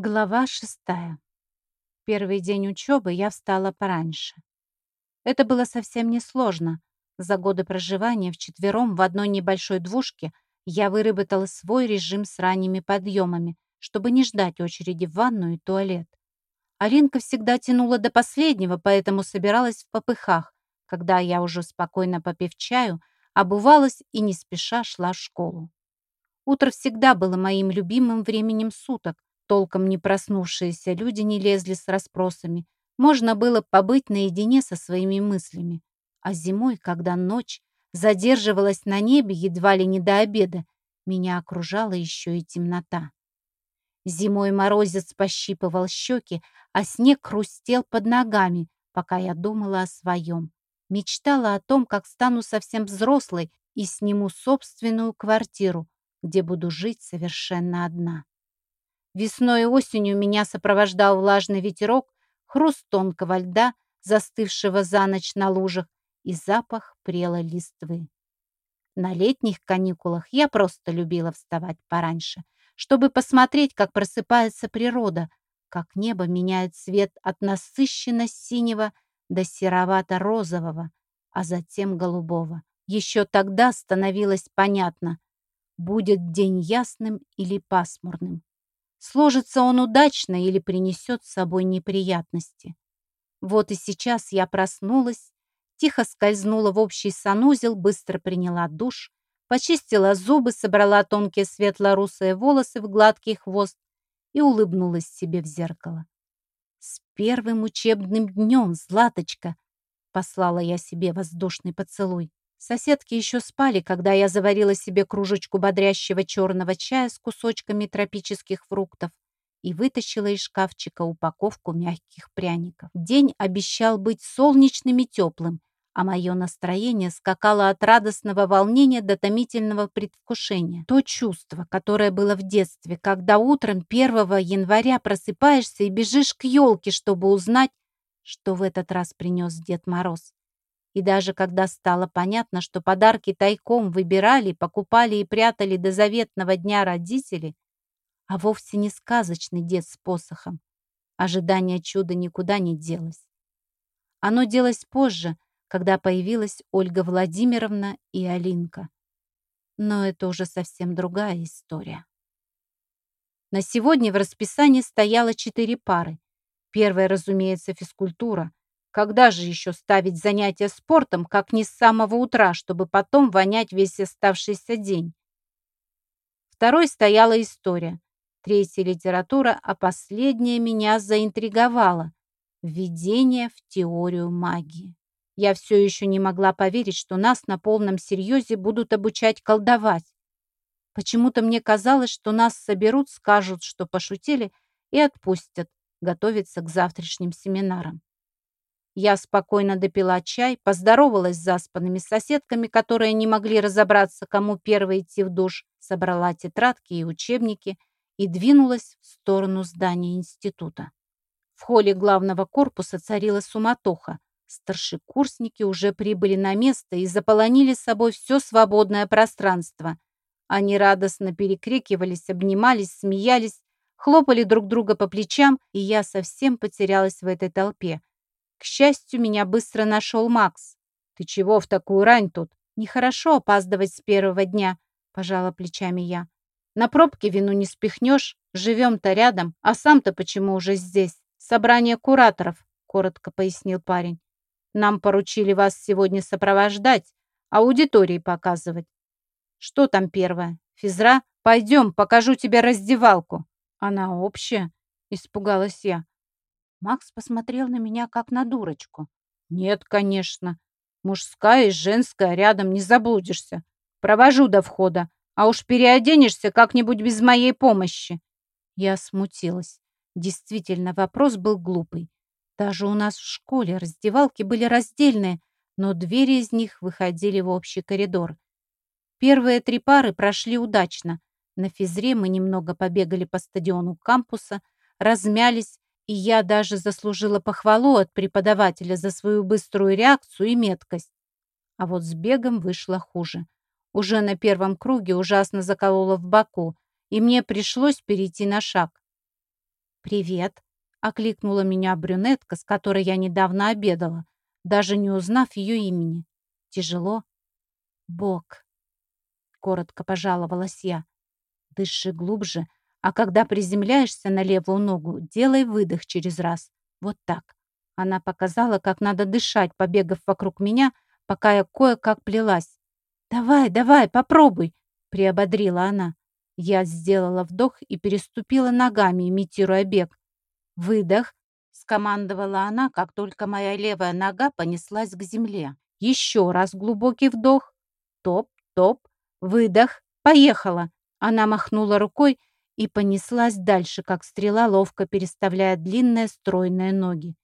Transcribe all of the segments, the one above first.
Глава шестая. Первый день учебы я встала пораньше. Это было совсем несложно. За годы проживания вчетвером в одной небольшой двушке я выработала свой режим с ранними подъемами, чтобы не ждать очереди в ванную и туалет. Алинка всегда тянула до последнего, поэтому собиралась в попыхах, когда я уже спокойно попив чаю, обувалась и не спеша шла в школу. Утро всегда было моим любимым временем суток, Толком не проснувшиеся люди не лезли с расспросами. Можно было побыть наедине со своими мыслями. А зимой, когда ночь задерживалась на небе едва ли не до обеда, меня окружала еще и темнота. Зимой морозец пощипывал щеки, а снег хрустел под ногами, пока я думала о своем. Мечтала о том, как стану совсем взрослой и сниму собственную квартиру, где буду жить совершенно одна. Весной и осенью меня сопровождал влажный ветерок, хруст тонкого льда, застывшего за ночь на лужах, и запах прелой листвы. На летних каникулах я просто любила вставать пораньше, чтобы посмотреть, как просыпается природа, как небо меняет цвет от насыщенно-синего до серовато-розового, а затем голубого. Еще тогда становилось понятно, будет день ясным или пасмурным. Сложится он удачно или принесет с собой неприятности. Вот и сейчас я проснулась, тихо скользнула в общий санузел, быстро приняла душ, почистила зубы, собрала тонкие светло-русые волосы в гладкий хвост и улыбнулась себе в зеркало. «С первым учебным днем, Златочка!» послала я себе воздушный поцелуй. Соседки еще спали, когда я заварила себе кружечку бодрящего черного чая с кусочками тропических фруктов и вытащила из шкафчика упаковку мягких пряников. День обещал быть солнечным и теплым, а мое настроение скакало от радостного волнения до томительного предвкушения. То чувство, которое было в детстве, когда утром 1 января просыпаешься и бежишь к елке, чтобы узнать, что в этот раз принес Дед Мороз. И даже когда стало понятно, что подарки тайком выбирали, покупали и прятали до заветного дня родители, а вовсе не сказочный дед с посохом, ожидание чуда никуда не делось. Оно делось позже, когда появилась Ольга Владимировна и Алинка. Но это уже совсем другая история. На сегодня в расписании стояло четыре пары. Первая, разумеется, физкультура. Когда же еще ставить занятия спортом, как не с самого утра, чтобы потом вонять весь оставшийся день? Второй стояла история. Третья литература, а последняя меня заинтриговала. Введение в теорию магии. Я все еще не могла поверить, что нас на полном серьезе будут обучать колдовать. Почему-то мне казалось, что нас соберут, скажут, что пошутили, и отпустят готовиться к завтрашним семинарам. Я спокойно допила чай, поздоровалась с заспанными соседками, которые не могли разобраться, кому первой идти в душ, собрала тетрадки и учебники и двинулась в сторону здания института. В холле главного корпуса царила суматоха. Старшекурсники уже прибыли на место и заполонили с собой все свободное пространство. Они радостно перекрикивались, обнимались, смеялись, хлопали друг друга по плечам, и я совсем потерялась в этой толпе. К счастью, меня быстро нашел Макс. «Ты чего в такую рань тут?» «Нехорошо опаздывать с первого дня», — пожала плечами я. «На пробке вину не спихнешь, живем-то рядом, а сам-то почему уже здесь? Собрание кураторов», — коротко пояснил парень. «Нам поручили вас сегодня сопровождать, аудитории показывать». «Что там первое? Физра? Пойдем, покажу тебе раздевалку». «Она общая?» — испугалась я. Макс посмотрел на меня, как на дурочку. «Нет, конечно. Мужская и женская рядом не заблудишься. Провожу до входа, а уж переоденешься как-нибудь без моей помощи». Я смутилась. Действительно, вопрос был глупый. Даже у нас в школе раздевалки были раздельные, но двери из них выходили в общий коридор. Первые три пары прошли удачно. На физре мы немного побегали по стадиону кампуса, размялись и я даже заслужила похвалу от преподавателя за свою быструю реакцию и меткость. А вот с бегом вышло хуже. Уже на первом круге ужасно заколола в боку, и мне пришлось перейти на шаг. «Привет», — окликнула меня брюнетка, с которой я недавно обедала, даже не узнав ее имени. «Тяжело?» «Бог», — коротко пожаловалась я. «Дыши глубже, а когда приземляешься на левую ногу, делай выдох через раз. Вот так». Она показала, как надо дышать, побегав вокруг меня, пока я кое-как плелась. «Давай, давай, попробуй!» — приободрила она. Я сделала вдох и переступила ногами, имитируя бег. «Выдох!» — скомандовала она, как только моя левая нога понеслась к земле. «Еще раз глубокий вдох. Топ, топ, выдох. Поехала!» Она махнула рукой и понеслась дальше, как стрела, ловко переставляя длинные стройные ноги.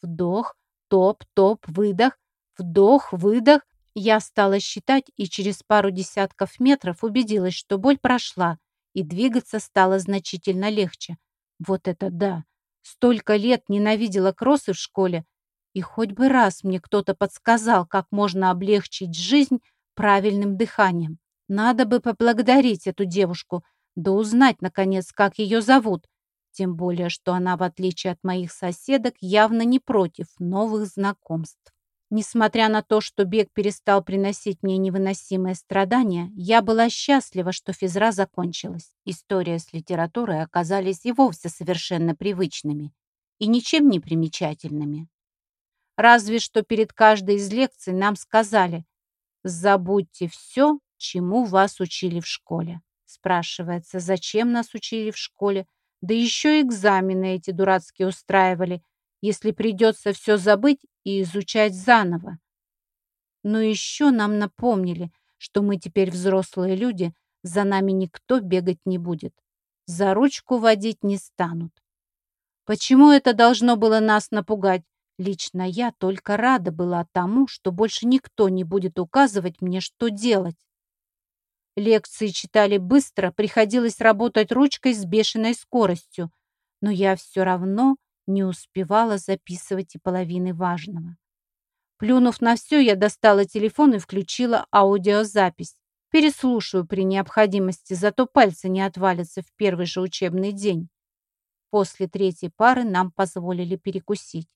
Вдох, топ, топ, выдох, вдох, выдох. Я стала считать и через пару десятков метров убедилась, что боль прошла, и двигаться стало значительно легче. Вот это да! Столько лет ненавидела кроссы в школе, и хоть бы раз мне кто-то подсказал, как можно облегчить жизнь правильным дыханием. Надо бы поблагодарить эту девушку, да узнать, наконец, как ее зовут. Тем более, что она, в отличие от моих соседок, явно не против новых знакомств. Несмотря на то, что бег перестал приносить мне невыносимые страдания, я была счастлива, что физра закончилась. История с литературой оказались и вовсе совершенно привычными и ничем не примечательными. Разве что перед каждой из лекций нам сказали «Забудьте все, чему вас учили в школе». Спрашивается, зачем нас учили в школе? Да еще экзамены эти дурацкие устраивали, если придется все забыть и изучать заново. Но еще нам напомнили, что мы теперь взрослые люди, за нами никто бегать не будет. За ручку водить не станут. Почему это должно было нас напугать? Лично я только рада была тому, что больше никто не будет указывать мне, что делать. Лекции читали быстро, приходилось работать ручкой с бешеной скоростью, но я все равно не успевала записывать и половины важного. Плюнув на все, я достала телефон и включила аудиозапись. Переслушаю при необходимости, зато пальцы не отвалятся в первый же учебный день. После третьей пары нам позволили перекусить.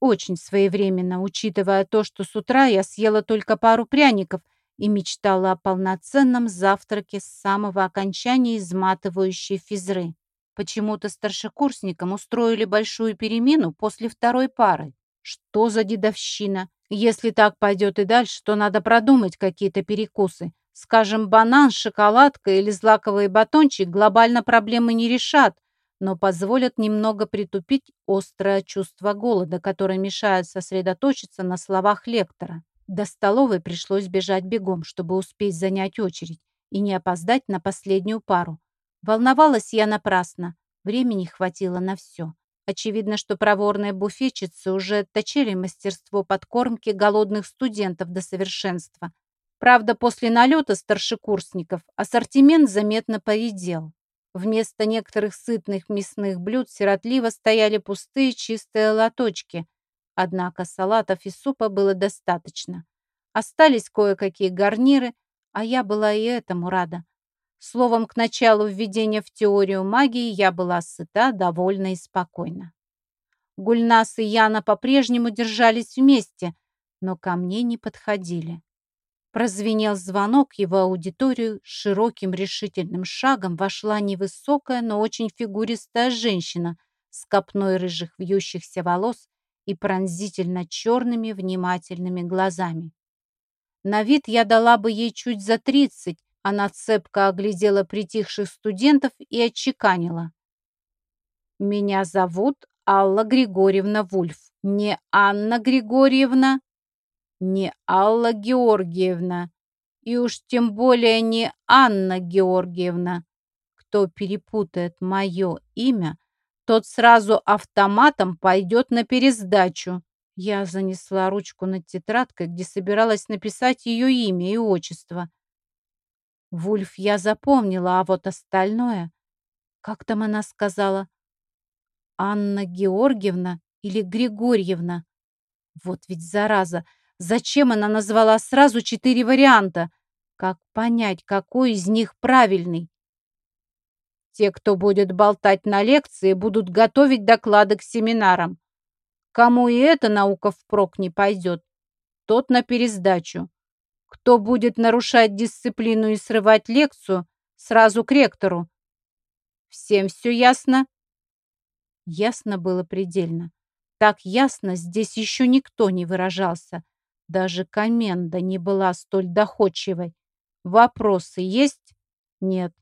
Очень своевременно, учитывая то, что с утра я съела только пару пряников и мечтала о полноценном завтраке с самого окончания изматывающей физры. Почему-то старшекурсникам устроили большую перемену после второй пары. Что за дедовщина? Если так пойдет и дальше, то надо продумать какие-то перекусы. Скажем, банан, шоколадка или злаковый батончик глобально проблемы не решат, но позволят немного притупить острое чувство голода, которое мешает сосредоточиться на словах лектора. До столовой пришлось бежать бегом, чтобы успеть занять очередь и не опоздать на последнюю пару. Волновалась я напрасно. Времени хватило на все. Очевидно, что проворные буфетчицы уже отточили мастерство подкормки голодных студентов до совершенства. Правда, после налета старшекурсников ассортимент заметно поредел. Вместо некоторых сытных мясных блюд сиротливо стояли пустые чистые лоточки. Однако салатов и супа было достаточно. Остались кое-какие гарниры, а я была и этому рада. Словом, к началу введения в теорию магии я была сыта, довольна и спокойна. Гульнас и Яна по-прежнему держались вместе, но ко мне не подходили. Прозвенел звонок, его аудиторию широким решительным шагом вошла невысокая, но очень фигуристая женщина с копной рыжих вьющихся волос и пронзительно черными внимательными глазами. На вид я дала бы ей чуть за тридцать, она цепко оглядела притихших студентов и отчеканила. «Меня зовут Алла Григорьевна Вульф. Не Анна Григорьевна, не Алла Георгиевна и уж тем более не Анна Георгиевна. Кто перепутает мое имя, тот сразу автоматом пойдет на пересдачу». Я занесла ручку над тетрадкой, где собиралась написать ее имя и отчество. Вульф я запомнила, а вот остальное... Как там она сказала? Анна Георгиевна или Григорьевна? Вот ведь зараза! Зачем она назвала сразу четыре варианта? Как понять, какой из них правильный? Те, кто будет болтать на лекции, будут готовить доклады к семинарам. Кому и эта наука впрок не пойдет, тот на пересдачу. Кто будет нарушать дисциплину и срывать лекцию, сразу к ректору. Всем все ясно? Ясно было предельно. Так ясно здесь еще никто не выражался. Даже коменда не была столь доходчивой. Вопросы есть? Нет.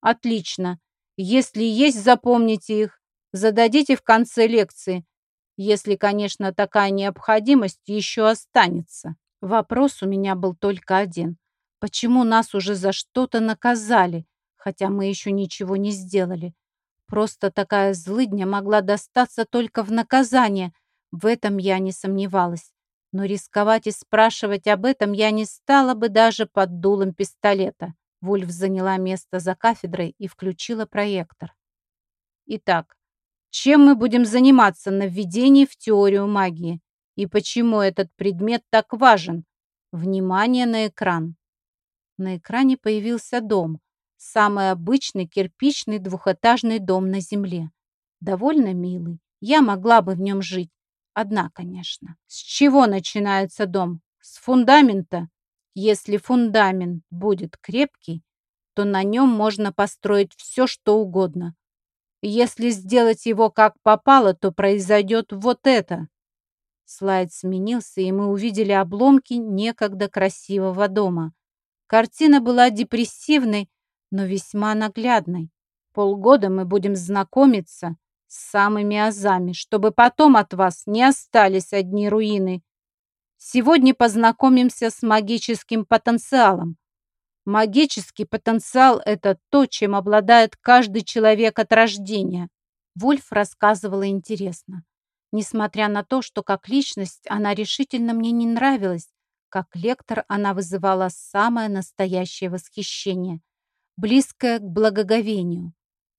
Отлично. Если есть, запомните их. Зададите в конце лекции. Если, конечно, такая необходимость еще останется. Вопрос у меня был только один. Почему нас уже за что-то наказали, хотя мы еще ничего не сделали? Просто такая злыдня могла достаться только в наказание. В этом я не сомневалась. Но рисковать и спрашивать об этом я не стала бы даже под дулом пистолета. Вульф заняла место за кафедрой и включила проектор. Итак, чем мы будем заниматься на введении в теорию магии? И почему этот предмет так важен? Внимание на экран. На экране появился дом. Самый обычный кирпичный двухэтажный дом на земле. Довольно милый. Я могла бы в нем жить. Одна, конечно. С чего начинается дом? С фундамента? Если фундамент будет крепкий, то на нем можно построить все, что угодно. Если сделать его как попало, то произойдет вот это. Слайд сменился, и мы увидели обломки некогда красивого дома. Картина была депрессивной, но весьма наглядной. Полгода мы будем знакомиться с самыми азами, чтобы потом от вас не остались одни руины. Сегодня познакомимся с магическим потенциалом. Магический потенциал – это то, чем обладает каждый человек от рождения. Вульф рассказывала интересно. Несмотря на то, что как личность она решительно мне не нравилась, как лектор она вызывала самое настоящее восхищение, близкое к благоговению.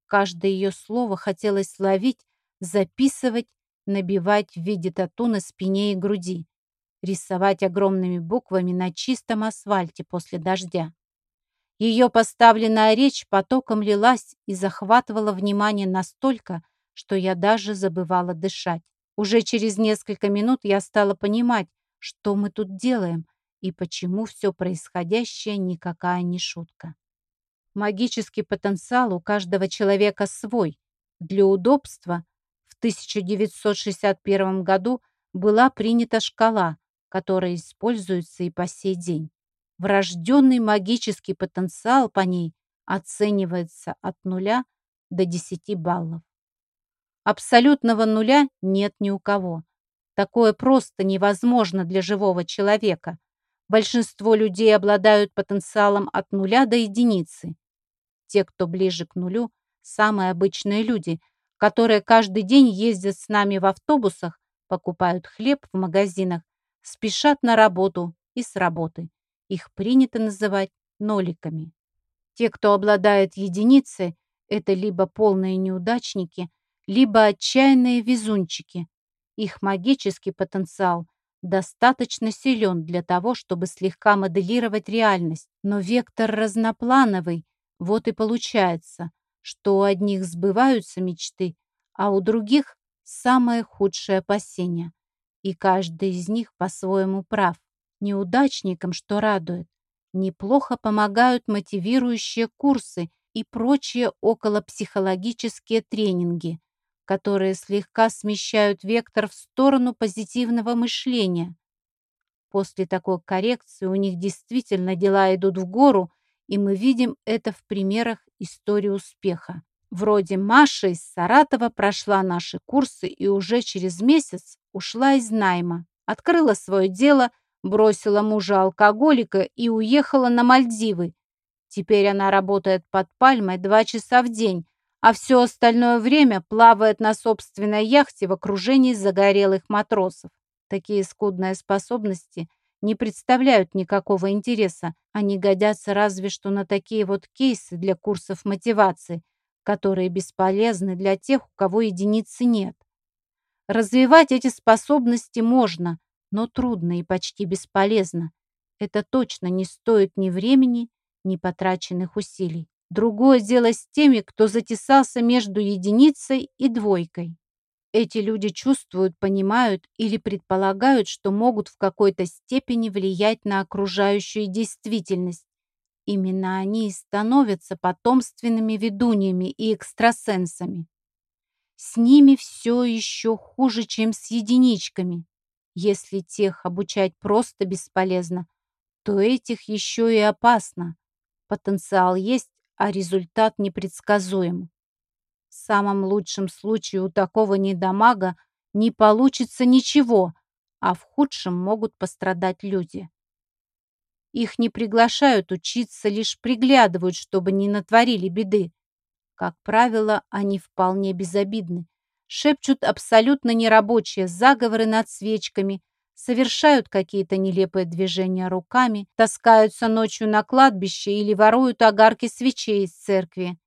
Каждое ее слово хотелось ловить, записывать, набивать в виде тату на спине и груди, рисовать огромными буквами на чистом асфальте после дождя. Ее поставленная речь потоком лилась и захватывала внимание настолько, что я даже забывала дышать. Уже через несколько минут я стала понимать, что мы тут делаем и почему все происходящее никакая не шутка. Магический потенциал у каждого человека свой. Для удобства в 1961 году была принята шкала, которая используется и по сей день. Врожденный магический потенциал по ней оценивается от 0 до 10 баллов. Абсолютного нуля нет ни у кого. Такое просто невозможно для живого человека. Большинство людей обладают потенциалом от нуля до единицы. Те, кто ближе к нулю, самые обычные люди, которые каждый день ездят с нами в автобусах, покупают хлеб в магазинах, спешат на работу и с работы. Их принято называть ноликами. Те, кто обладает единицей, это либо полные неудачники, либо отчаянные везунчики. Их магический потенциал достаточно силен для того, чтобы слегка моделировать реальность, но вектор разноплановый, вот и получается, что у одних сбываются мечты, а у других самое худшее опасение. И каждый из них по-своему прав. Неудачникам, что радует, неплохо помогают мотивирующие курсы и прочие околопсихологические тренинги, которые слегка смещают вектор в сторону позитивного мышления. После такой коррекции у них действительно дела идут в гору, и мы видим это в примерах истории успеха. Вроде Маша из Саратова прошла наши курсы и уже через месяц ушла из найма, открыла свое дело, бросила мужа-алкоголика и уехала на Мальдивы. Теперь она работает под пальмой два часа в день, а все остальное время плавает на собственной яхте в окружении загорелых матросов. Такие скудные способности не представляют никакого интереса, они годятся разве что на такие вот кейсы для курсов мотивации, которые бесполезны для тех, у кого единицы нет. Развивать эти способности можно, но трудно и почти бесполезно. Это точно не стоит ни времени, ни потраченных усилий. Другое дело с теми, кто затесался между единицей и двойкой. Эти люди чувствуют, понимают или предполагают, что могут в какой-то степени влиять на окружающую действительность. Именно они и становятся потомственными ведуньями и экстрасенсами. С ними все еще хуже, чем с единичками. Если тех обучать просто бесполезно, то этих еще и опасно. Потенциал есть, а результат непредсказуем. В самом лучшем случае у такого недомага не получится ничего, а в худшем могут пострадать люди. Их не приглашают учиться, лишь приглядывают, чтобы не натворили беды. Как правило, они вполне безобидны. Шепчут абсолютно нерабочие заговоры над свечками, совершают какие-то нелепые движения руками, таскаются ночью на кладбище или воруют огарки свечей из церкви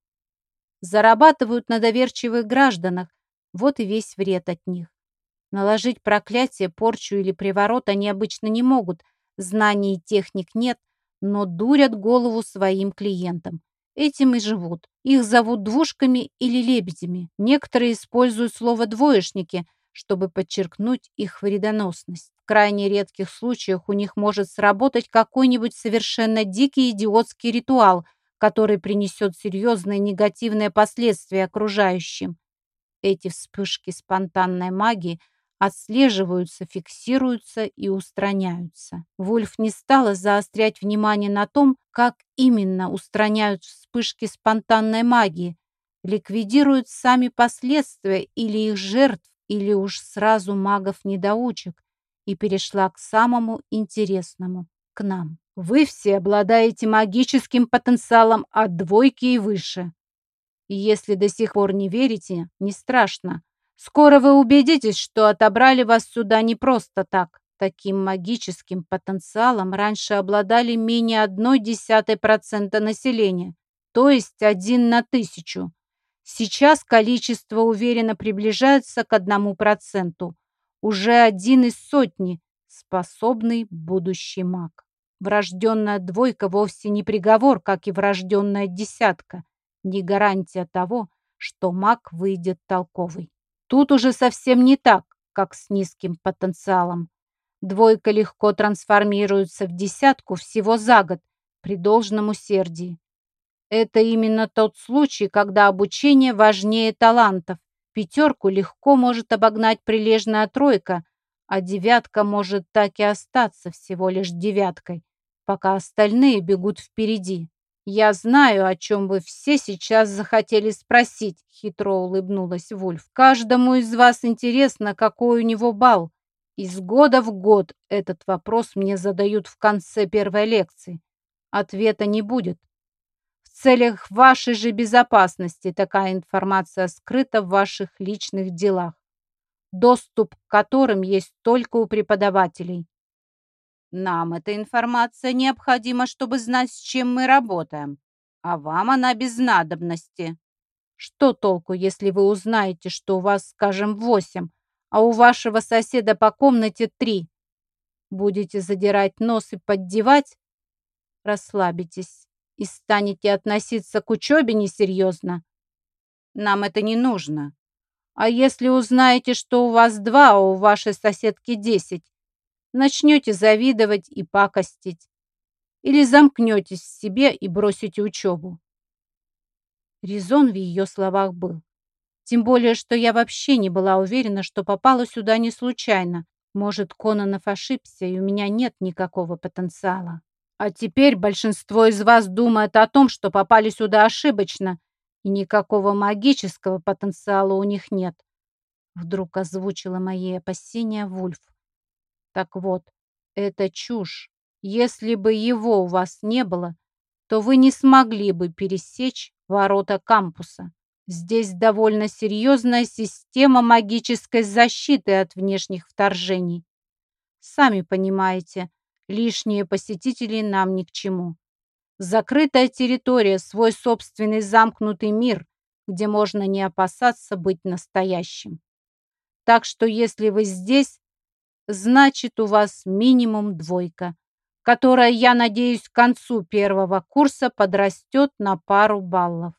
зарабатывают на доверчивых гражданах. Вот и весь вред от них. Наложить проклятие, порчу или приворот они обычно не могут, знаний и техник нет, но дурят голову своим клиентам. Этим и живут. Их зовут двушками или лебедями. Некоторые используют слово «двоечники», чтобы подчеркнуть их вредоносность. В крайне редких случаях у них может сработать какой-нибудь совершенно дикий идиотский ритуал – который принесет серьезные негативные последствия окружающим. Эти вспышки спонтанной магии отслеживаются, фиксируются и устраняются. Вульф не стала заострять внимание на том, как именно устраняют вспышки спонтанной магии, ликвидируют сами последствия или их жертв, или уж сразу магов-недоучек, и перешла к самому интересному – к нам. Вы все обладаете магическим потенциалом от двойки и выше. Если до сих пор не верите, не страшно. Скоро вы убедитесь, что отобрали вас сюда не просто так. Таким магическим потенциалом раньше обладали менее одной десятой процента населения, то есть один на тысячу. Сейчас количество уверенно приближается к одному проценту. Уже один из сотни способный будущий маг. Врожденная двойка вовсе не приговор, как и врожденная десятка, не гарантия того, что маг выйдет толковый. Тут уже совсем не так, как с низким потенциалом. Двойка легко трансформируется в десятку всего за год при должном усердии. Это именно тот случай, когда обучение важнее талантов. Пятерку легко может обогнать прилежная тройка, а девятка может так и остаться всего лишь девяткой, пока остальные бегут впереди. «Я знаю, о чем вы все сейчас захотели спросить», — хитро улыбнулась Вульф. «Каждому из вас интересно, какой у него бал. Из года в год этот вопрос мне задают в конце первой лекции. Ответа не будет. В целях вашей же безопасности такая информация скрыта в ваших личных делах, доступ к которым есть только у преподавателей. Нам эта информация необходима, чтобы знать, с чем мы работаем, а вам она без надобности. Что толку, если вы узнаете, что у вас, скажем, восемь, а у вашего соседа по комнате три? Будете задирать нос и поддевать? Расслабитесь и станете относиться к учебе несерьезно. Нам это не нужно. А если узнаете, что у вас два, а у вашей соседки десять, начнете завидовать и пакостить. Или замкнетесь в себе и бросите учебу. Резон в ее словах был. Тем более, что я вообще не была уверена, что попала сюда не случайно. Может, Кононов ошибся, и у меня нет никакого потенциала. А теперь большинство из вас думает о том, что попали сюда ошибочно, и никакого магического потенциала у них нет. Вдруг озвучила мои опасения Вульф. Так вот, это чушь. Если бы его у вас не было, то вы не смогли бы пересечь ворота кампуса. Здесь довольно серьезная система магической защиты от внешних вторжений. Сами понимаете, лишние посетители нам ни к чему. Закрытая территория, свой собственный замкнутый мир, где можно не опасаться быть настоящим. Так что если вы здесь, значит, у вас минимум двойка, которая, я надеюсь, к концу первого курса подрастет на пару баллов.